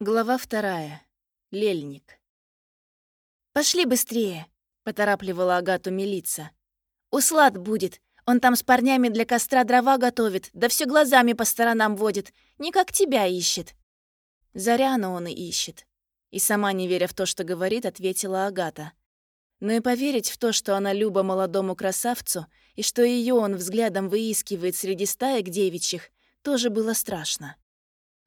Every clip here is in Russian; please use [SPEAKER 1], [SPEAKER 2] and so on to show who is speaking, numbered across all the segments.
[SPEAKER 1] Глава вторая. Лельник.
[SPEAKER 2] «Пошли быстрее!» — поторапливала Агату милица. «Услад будет. Он там с парнями для костра дрова готовит, да все глазами по сторонам водит. Не как тебя ищет».
[SPEAKER 1] Заряну он и ищет. И сама, не веря в то, что говорит, ответила Агата. Но и поверить в то, что она люба молодому красавцу, и что ее он взглядом выискивает среди стаек девичьих, тоже было страшно.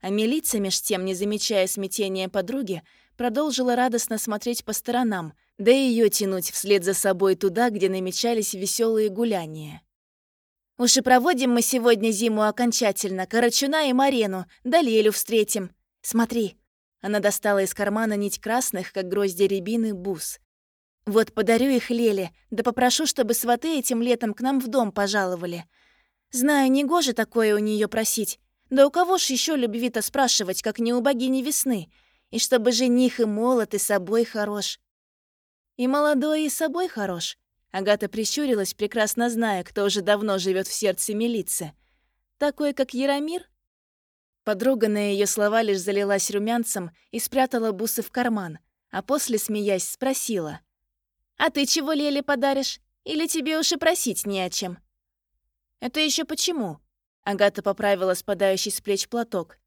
[SPEAKER 1] А милиция, меж тем, не замечая смятения подруги, продолжила радостно смотреть по сторонам, да и ее тянуть вслед за собой туда, где намечались веселые гуляния.
[SPEAKER 2] «Уж и проводим мы сегодня зиму окончательно, Карачуна и Марену, да Лелю встретим. Смотри». Она достала из кармана нить красных, как грозди рябины, бус. «Вот подарю их Леле, да попрошу, чтобы сваты этим летом к нам в дом пожаловали. Знаю, негоже такое у нее просить, да у кого ж еще любви-то спрашивать, как не у богини весны? И чтобы жених и молод, и собой хорош.
[SPEAKER 1] И молодой, и собой хорош. Агата прищурилась, прекрасно зная, кто уже давно живет в сердце милиции. Такой, как Яромир? Подруга на ее слова лишь залилась румянцем и спрятала бусы в карман, а после, смеясь, спросила.
[SPEAKER 2] «А ты чего Леле подаришь? Или тебе уж и просить не о чем?»
[SPEAKER 1] «Это еще почему?» Агата поправила спадающий с плеч платок.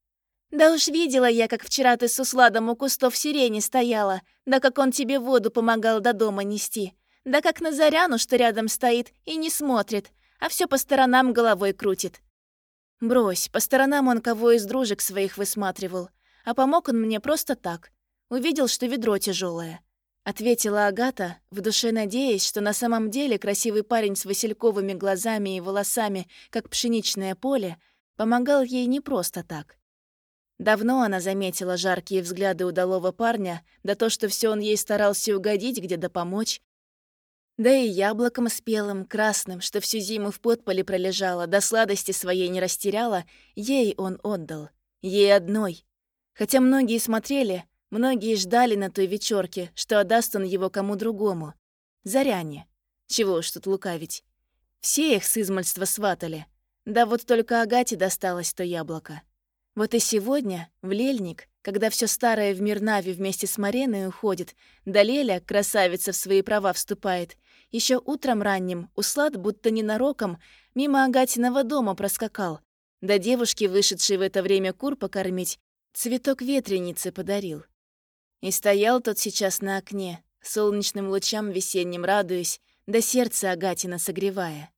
[SPEAKER 2] «Да уж видела я, как вчера ты с усладом у кустов сирени стояла, да как он тебе воду помогал до дома нести, да как на Заряну, что рядом стоит, и не смотрит, а все по сторонам головой крутит».
[SPEAKER 1] «Брось, по сторонам он кого из дружек своих высматривал, а помог он мне просто так. Увидел, что ведро тяжелое. Ответила Агата, в душе надеясь, что на самом деле красивый парень с васильковыми глазами и волосами, как пшеничное поле, помогал ей не просто так. Давно она заметила жаркие взгляды удалого парня, да то, что все он ей старался угодить, где-то помочь. Да и яблоком спелым, красным, что всю зиму в подполе пролежало, до сладости своей не растеряла, ей он отдал. Ей одной. Хотя многие смотрели, Многие ждали на той вечерке, что отдаст он его кому другому. Заряне. Чего уж тут лукавить. Все их с измальства сватали. Да вот только Агате досталось то яблоко. Вот и сегодня, в Лельник, когда все старое в Мирнаве вместе с Мареной уходит, да Леля, красавица, в свои права вступает, еще утром ранним Услад, будто ненароком, мимо Агатиного дома проскакал, да девушке, вышедшей в это время кур покормить, цветок ветреницы подарил. И стоял тот сейчас на окне, солнечным лучам весенним радуясь, да сердце Агатина согревая.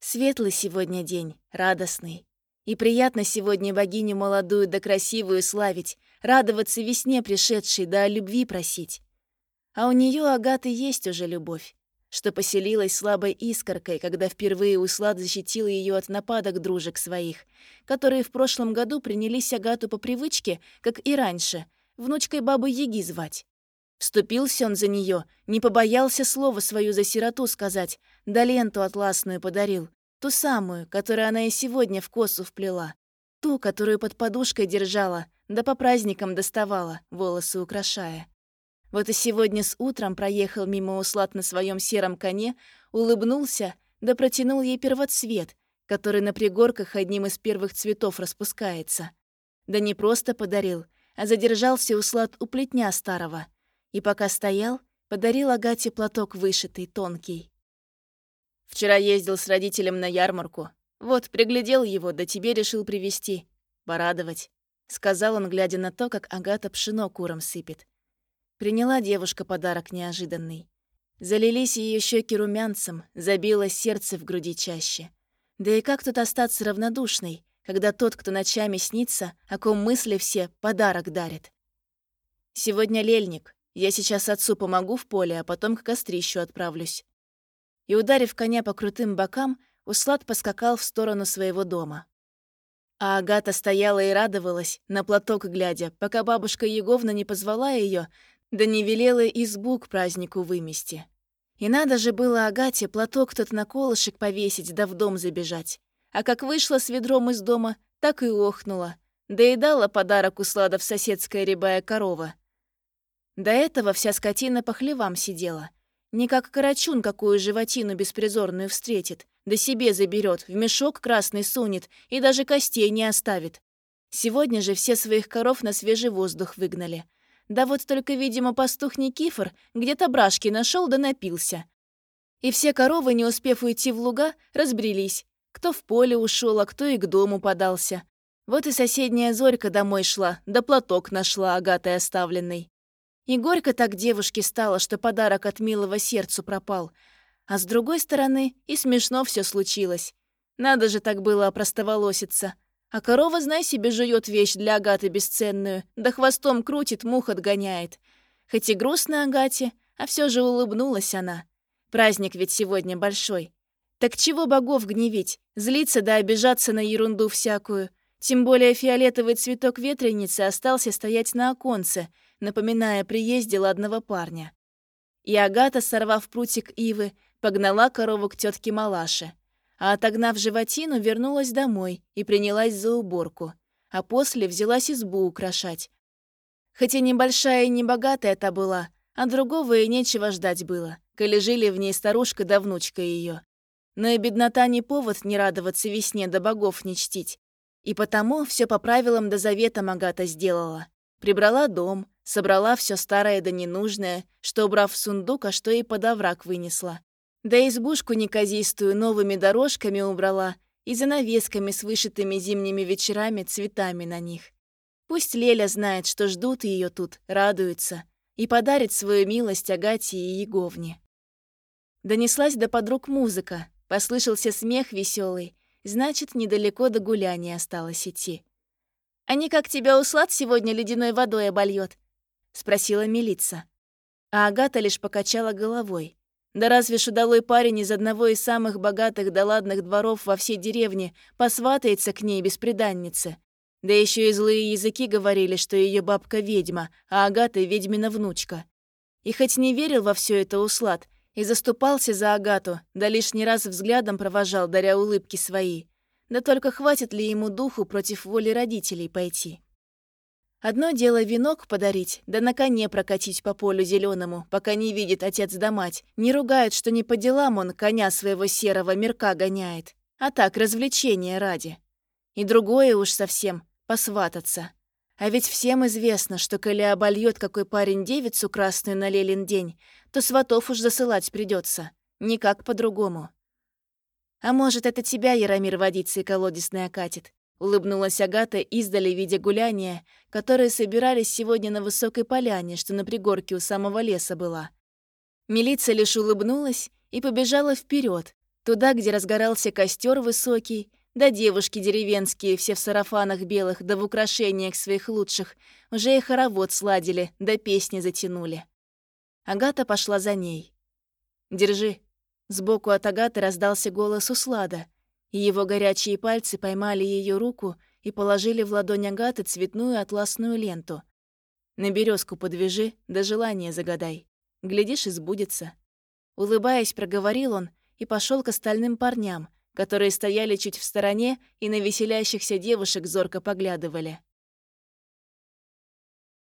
[SPEAKER 1] Светлый сегодня день, радостный. И приятно сегодня богиню молодую да красивую славить, радоваться весне пришедшей да о любви просить. А у нее Агаты есть уже любовь, что поселилась слабой искоркой, когда впервые Услад защитил ее от нападок дружек своих, которые в прошлом году принялись Агату по привычке, как и раньше, внучкой бабы Яги звать. Вступился он за нее, не побоялся слова свою за сироту сказать, да ленту атласную подарил, ту самую, которую она и сегодня в косу вплела, ту, которую под подушкой держала, да по праздникам доставала, волосы украшая. Вот и сегодня с утром проехал мимо услад на своем сером коне, улыбнулся, да протянул ей первоцвет, который на пригорках одним из первых цветов распускается. Да не просто подарил, задержался услад у плетня старого. И пока стоял, подарил Агате платок вышитый, тонкий. «Вчера ездил с родителем на ярмарку. Вот, приглядел его, да тебе решил привезти. Порадовать», — сказал он, глядя на то, как Агата пшено куром сыпет. Приняла девушка подарок неожиданный. Залились ее щеки румянцем, забилось сердце в груди чаще. Да и как тут остаться равнодушной, когда тот, кто ночами снится, о ком мысли все, подарок дарит. Сегодня лельник. Я сейчас отцу помогу в поле, а потом к кострищу отправлюсь. И, ударив коня по крутым бокам, Услад поскакал в сторону своего дома. А Агата стояла и радовалась, на платок глядя, пока бабушка Еговна не позвала ее, да не велела избу к празднику вымести. И надо же было Агате платок тот на колышек повесить, да в дом забежать. А как вышла с ведром из дома, так и охнула. Доедала подарок у сладов соседская рябая корова. До этого вся скотина по хлевам сидела. Не как карачун какую животину беспризорную встретит, да себе заберет, в мешок красный сунет и даже костей не оставит. Сегодня же все своих коров на свежий воздух выгнали. Да вот только, видимо, пастух Никифор где-то брашки нашел да напился. И все коровы, не успев уйти в луга, разбрелись. Кто в поле ушел, а кто и к дому подался. Вот и соседняя Зорька домой шла, да платок нашла агатой оставленный. И горько так девушке стало, что подарок от милого сердцу пропал. А с другой стороны, и смешно все случилось. Надо же так было опростоволоситься. А корова, знай себе, жует вещь для Агаты бесценную, да хвостом крутит, мух отгоняет. Хоть и грустно Агате, а все же улыбнулась она. Праздник ведь сегодня большой. Так чего богов гневить, злиться да обижаться на ерунду всякую — тем более фиолетовый цветок ветреницы остался стоять на оконце, напоминая о приезде ладного парня. И Агата, сорвав прутик ивы, погнала корову к тетке Малаше, а отогнав животину, вернулась домой и принялась за уборку, а после взялась избу украшать. Хотя небольшая и небогатая это была, а другого и нечего ждать было, коли жили в ней старушка да внучка ее. Но и беднота не повод не радоваться весне да богов не чтить, и потому все по правилам до завета Магата сделала. Прибрала дом, собрала все старое да ненужное, что убрав в сундук, а что и под овраг вынесла. Да избушку неказистую новыми дорожками убрала и занавесками с вышитыми зимними вечерами цветами на них. Пусть Леля знает, что ждут ее тут, радуются, и подарит свою милость Агате и Еговне. Донеслась до подруг музыка, послышался смех веселый, Значит, недалеко до гуляния осталось идти. «Они как тебя услад сегодня ледяной водой обольёт?» — спросила милица. А Агата лишь покачала головой. Да разве ж удалой парень из одного из самых богатых да ладных дворов во всей деревне посватается к ней бесприданнице? Да еще и злые языки говорили, что ее бабка ведьма, а Агата ведьмина внучка. И хоть не верил во все это услад, и заступался за Агату, да лишний раз взглядом провожал, даря улыбки свои. Да только хватит ли ему духу против воли родителей пойти? Одно дело венок подарить, да на коне прокатить по полю зеленому, пока не видит отец да мать, не ругают, что не по делам он коня своего серого мирка гоняет, а так развлечение ради. И другое уж совсем — посвататься. А ведь всем известно, что коли обольет какой парень девицу красную на Лелин день, то сватов уж засылать придется, Никак по-другому. «А может, это тебя, Яромир, водицей колодесной окатит?» Улыбнулась Агата, издали видя гуляния, которые собирались сегодня на высокой поляне, что на пригорке у самого леса была. Милиция лишь улыбнулась и побежала вперед, туда, где разгорался костер высокий, да девушки деревенские, все в сарафанах белых, да в украшениях своих лучших, уже и хоровод сладили, да песни затянули. Агата пошла за ней. «Держи». Сбоку от Агаты раздался голос Услада, и его горячие пальцы поймали ее руку и положили в ладонь Агаты цветную атласную ленту. «На березку подвяжи, да желание загадай. Глядишь, и сбудется». Улыбаясь, проговорил он и пошел к остальным парням, которые стояли чуть в стороне и на веселящихся девушек зорко поглядывали.